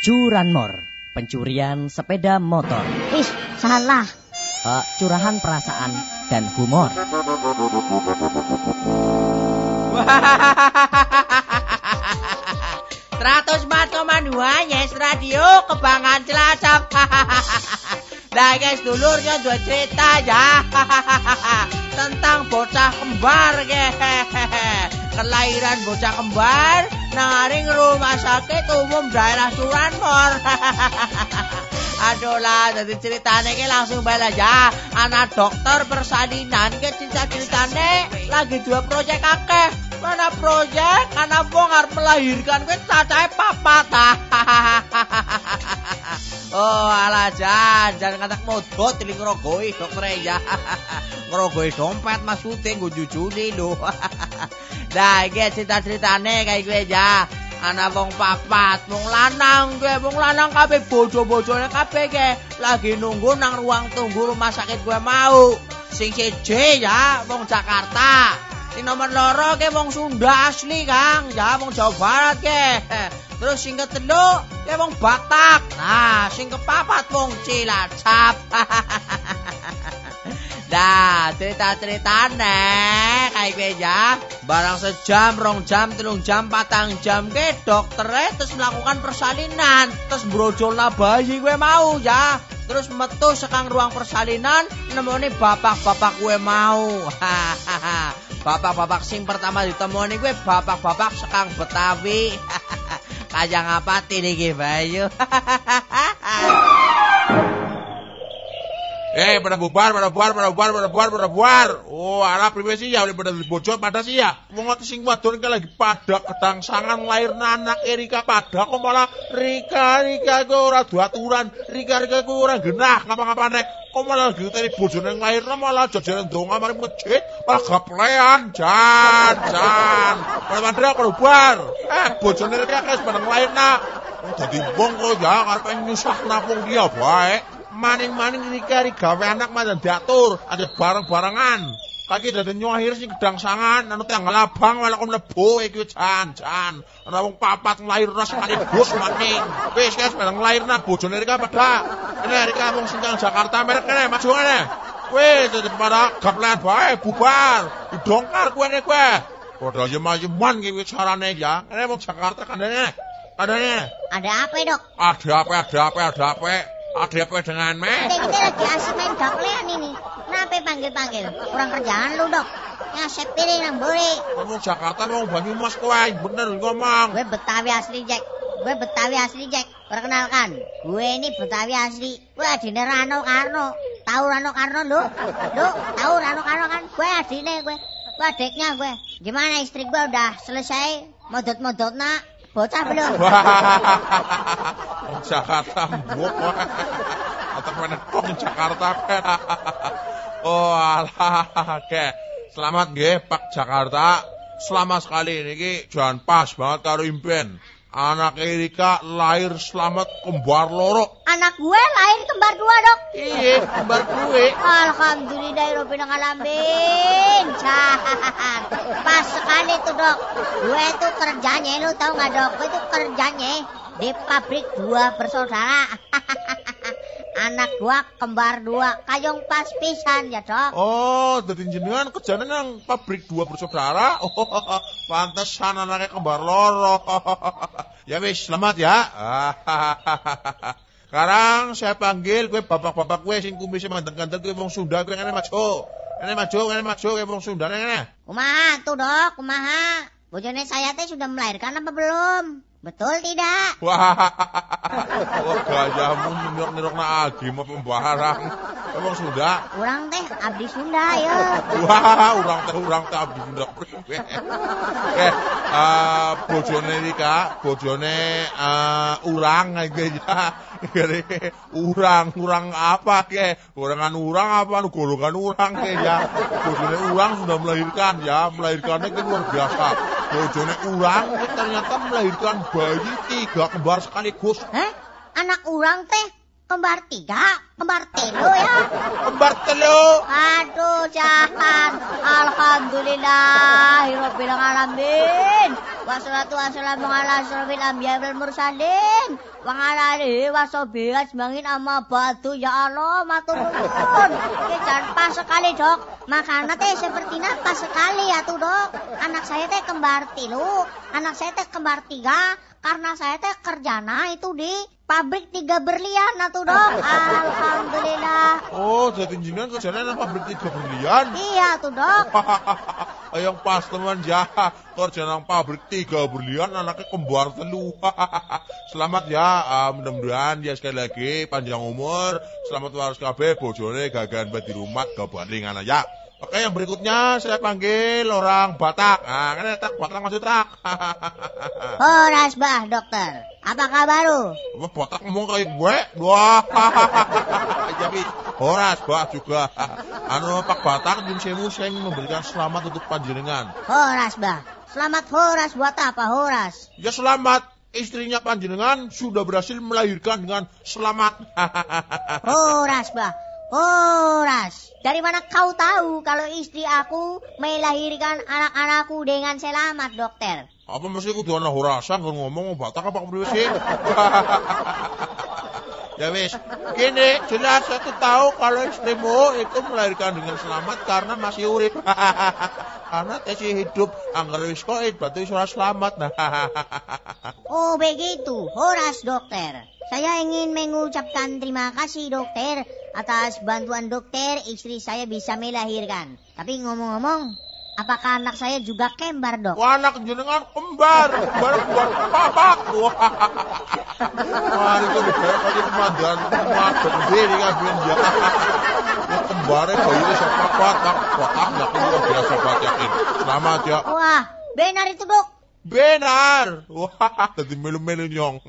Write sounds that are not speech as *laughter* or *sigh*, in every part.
Curanmor, pencurian sepeda motor. Ih, salah. Uh, curahan perasaan dan humor. Seratus koma dua Yes Radio Kebangan Cilacap Nah *laughs* guys dulurnya dua cerita ya *laughs* Tentang bocah kembar *laughs* Kelahiran bocah kembar Naring rumah sakit umum daerah Curanmor *laughs* Aduh lah, jadi ceritanya ini langsung balik. Anak dokter persalinan ke cerita-ceritanya lagi dua proyek akeh. Mana proyek? Karena wong arep melahirkan kuwi cacahe papat. *laughs* oh, alah jan, jan katak modot ini ngerogoi dokter ya. *laughs* ngerogoi dompet syuting gue jujuni lho. *laughs* Nah, iki cerita-ceritane kayak gue ya. Ana wong papat wong lanang gue wong lanang kabeh bojo-bojone kabeh ge. Lagi nunggu nang ruang tunggu rumah sakit gue mau. Sing ya wong Jakarta. Sing nomor loro ke wong Sunda asli Kang ya wong Jawa Barat ke *laughs* terus sing ketelu ke wong Batak. Nah sing kepapat wong Cilacap *laughs* Dah, cerita-cerita nek kayak gue ya. Barang sejam, rong jam, telung jam, patang jam ke dokter terus melakukan persalinan. Terus brojol bayi gue mau ya. Terus metu sekang ruang persalinan nemoni bapak-bapak gue mau. Bapak-bapak sing pertama ditemoni gue bapak-bapak sekang Betawi. Kayak ngapati nih Bayu. Eh, pada bubar, pada bubar, pada bubar, pada bubar, pada bubar. Oh, ala priwe sih ya, pada bocor pada sih ya. Wong sing wadon lagi pada kedangsangan lahir anak Erika pada kok malah Rika Rika itu ora dua aturan. Rika Rika itu ora genah ngapa nek. Kok malah gitu tadi bojone lahir malah jajaran donga mari masjid malah gaplean jan jan. Pada pada pada bubar. Eh, bojone Rika wis bareng lahirna. Dadi wong kok ya karepe nyusahna wong dia bae maning-maning kari gawe anak mana diatur, ada bareng-barengan. Kaki dadi nyuahir sing gedang sangan, anu tanggal abang malah kon mlebu iki jan-jan. Ana wong papat nglairna sekaligus maning. Wis guys bareng nglairna bojone Rika pada. Ini Rika wong sing Jakarta merek kene maju kene. Wis dadi pada gaplean bae bubar. Didongkar kowe ne kowe. Padha yeman iki carane ya. Kene wong Jakarta kandene. Kandene. Ada apa, Dok? Ada apa, ada apa, ada apa? Ada apa dengan me? Kita, lagi asik main daklean ini. Kenapa panggil-panggil? Kurang kerjaan lu, Dok. Ya, saya pilih nang buri. Kamu Jakarta mau Banyumas kowe, bener ngomong. Gue Betawi asli, Jack. Gue Betawi asli, Jack. Perkenalkan, gue ini Betawi asli. Gue adine Rano Karno. Tahu Rano Karno, lu? Lu, tahu Rano Karno kan? Gue adine gue. Gue adiknya gue. Gimana istri gue udah selesai modot-modot nak? Bocah belum? *laughs* Jakarta mbok. Atau mana kong Jakarta Oh alah, oke. Selamat nggih Pak Jakarta. Selamat sekali ini jangan pas banget karo impen. Anak Erika lahir selamat kembar loro. Anak gue lahir kembar dua dok. Iya, kembar gue. Alhamdulillah Robin ngalamin. Sekali tuh dok. Gue tuh kerjanya, lu tau gak dok? Gue tuh kerjanya di pabrik dua bersaudara. *laughs* Anak gua kembar dua, kayong pas pisan ya dok. Oh, jadi jenengan kerjanya nang pabrik dua bersaudara. Oh, *laughs* pantesan anaknya kembar loro. *laughs* ya wis, selamat ya. Sekarang saya panggil gue bapak-bapak gue sing kumis mantan-mantan gue wong Sunda gue ngene maju. Ngene maju, ngene maju gue wong Sunda ngene. Kumaha tuh dok, kumaha? Bojone saya teh sudah melahirkan apa belum? Betul tidak? Wah, gayamu nyerok-nyerok na agi mau pembarang. Emang Sunda? Urang teh abdi Sunda ya. Wah, urang teh urang teh abdi Sunda. eh, uh, bojone iki Kak, bojone uh, urang iki ya. urang, urang apa ke? Urangan urang apa golongan urang ke ya. Bojone urang sudah melahirkan ya, melahirkannya kan luar biasa. Bojone urang ternyata melahirkan bayi tiga kembar sekaligus. Hah? Anak orang teh kembar tiga, kembar telu ya. *laughs* Kembar telu. Aduh. Alhamdulillah, Rabbil alamin. Wassalatu wassalamu ala asrofil anbiya wal mursalin. Wa ala alihi wa sahbihi ajmain amma ba'du ya Allah, matur nuwun. Jangan pas sekali, Dok. Makanan teh seperti pas sekali ya tuh, Dok. Anak saya teh kembar tilu, anak saya teh kembar tiga, karena saya teh kerjana itu di pabrik tiga berlian atuh dok. *laughs* Alhamdulillah. Oh, jadi jenengan kerjanya nang pabrik tiga berlian. Iya tuh dok. *laughs* Yang pas teman ya, kerja nang pabrik tiga berlian anaknya kembar telu. *laughs* Selamat ya, uh, mudah-mudahan ya sekali lagi panjang umur, selamat waras kabeh bojone gagan di rumah gabalingan aja. Oke, yang berikutnya saya panggil orang Batak. Nah, kan tak Batak masih tak. *laughs* Horas bah, dokter. Apa kabar lu? Apa Batak ngomong kayak gue? Wah. *laughs* Jadi Horas bah juga. Anu Pak Batak jum semu saya memberikan selamat untuk panjenengan. Horas bah. Selamat Horas buat apa Horas? Ya selamat istrinya panjenengan sudah berhasil melahirkan dengan selamat. *laughs* Horas bah. Horas, dari mana kau tahu kalau istri aku melahirkan anak-anakku dengan selamat, dokter? Apa mesti kudu ana horasan kan ngomong batak apa priwe sih? *laughs* ya wis, gini jelas aku tahu kalau istrimu itu melahirkan dengan selamat karena masih urip. *laughs* karena tesi hidup anggar wis koit berarti sudah selamat. oh begitu, horas dokter. Saya ingin mengucapkan terima kasih dokter atas bantuan dokter istri saya bisa melahirkan. Tapi ngomong-ngomong, apakah anak saya juga kembar dok? Wah, anak jenengan kembar, kembar kembar papa. Wah, itu udah kali pemandan, pemandan sendiri kan ya. Ya kembarnya bayinya siapa pak, pak, pak, nggak luar biasa yakin. Selamat ya. Wah, benar itu dok. Benar. Wah, tadi melu-melu nyong.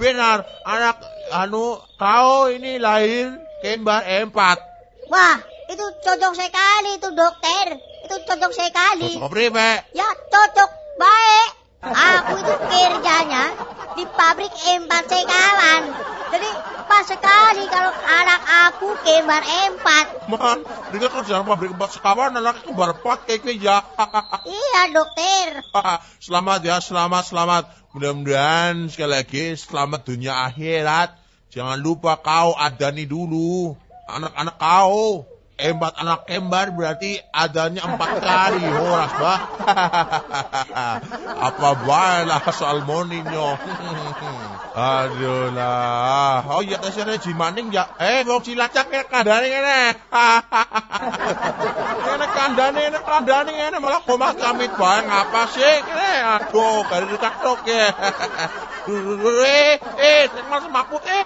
Benar, anak anu kau ini lahir kembar empat. Wah, itu cocok sekali itu dokter. Itu cocok sekali. Cocok apa, Ya, cocok baik. Aku itu kerjanya di pabrik empat sekawan. Jadi pas sekali kalau anak aku kembar empat. Man, dengan kerjaan pabrik empat sekawan anak kembar empat kayak ya. iya dokter. selamat ya, selamat, selamat. Mudah-mudahan sekali lagi selamat dunia akhirat. Jangan lupa kau adani dulu anak-anak kau empat anak kembar berarti adanya empat kali. *laughs* Horas bah *laughs* apa baiklah soal moninyo *laughs* aduh lah. Oh iya tesnya jimaning ya. Eh mau cilacak ya kandane ngene. Ini kandane ini kandane ini malah koma kamit bae ngapa sih? Ini aduh kari dikatok ya. Eh eh tinggal semaput eh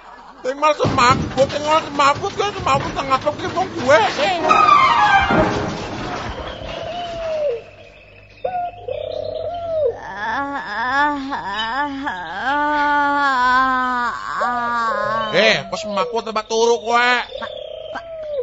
tinggal semaput tinggal semaput kan semaput tengah ki wong gue Eh, pas semaput tempat turu kowe.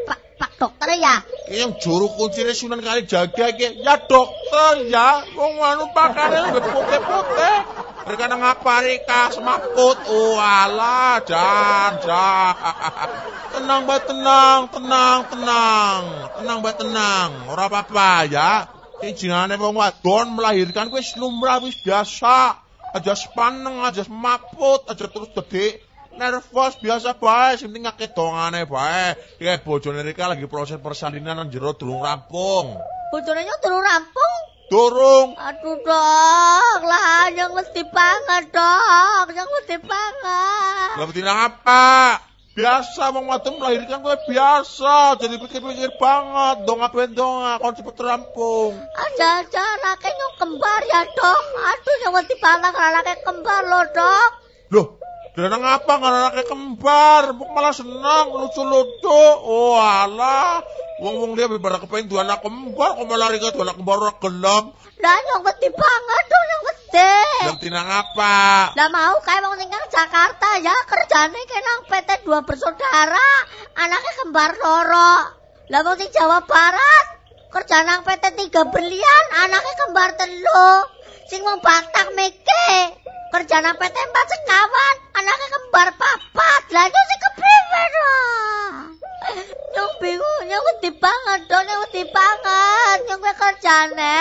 Pak, Pak dokter ya? Yang juru kuncine Sunan Kali jaga iki. Ya dokter ya, wong anu pakane lebih putih-putih. Mereka nang Amerika semaput. Oh alah, jan, jan. Tenang, Mbak, tenang, tenang, tenang. Tenang, Mbak, tenang. Ora apa-apa ya. Ijinane wong wadon melahirkan wis lumrah wis biasa. Aja sepaneng, aja semaput, aja terus gede. Nervous biasa bae, sing penting ngake dongane bae. Ya bojone Rika lagi proses persalinan nang jero durung rampung. Bojone durung rampung? Durung. Aduh dok, lah yang mesti banget dok, yang mesti banget. Lah mesti apa? Biasa wong wadon melahirkan kowe biasa, jadi pikir-pikir banget, dong apa dong, kon cepet rampung. Aja aja nyong kembar ya dok. Aduh yang mesti banget anaknya kembar loh dok. Loh, dan ngapa anaknya kembar? Malah senang, lucu-lucu. Oh alah, wong-wong dia berbara kepengen dua anak kembar, kok malah rika dua anak kembar orang gelap. Lah yang mesti banget dong, yang mesti. Yang tinang apa? Lah mau kayak mau tinggal Jakarta ya kerjanya kenang PT dua bersaudara, anaknya kembar loro. Lah mau di Jawa Barat kerja nang PT tiga berlian, anaknya kembar telu. Sing mau Batak meke kerja nang PT empat sekawan, anaknya kembar papat. Lah itu sih wedi banget, dok, nek wedi banget. Yang kowe kerjane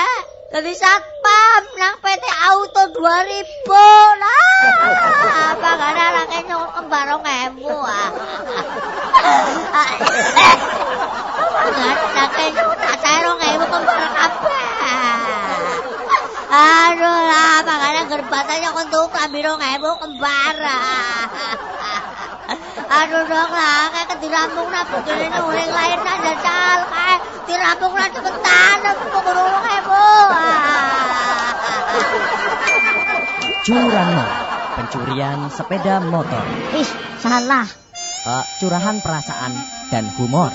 Jadi satpam nang PT Auto 2000 lah. Apa gak ada lagi nyokot kembar ngebu ah. Apa gak ada lagi nyokot acara ngebu kembar kabeh. Aduh lah, apa gak ada gerbatan nyokot tuh kambiro Aduh dong lah, kayak ke dirampung na begini nih uling lain na jajal kayak dirampung na cepetan, pukul heboh. Curanmor, pencurian sepeda motor. Ih, salah. Eh, curahan perasaan dan humor.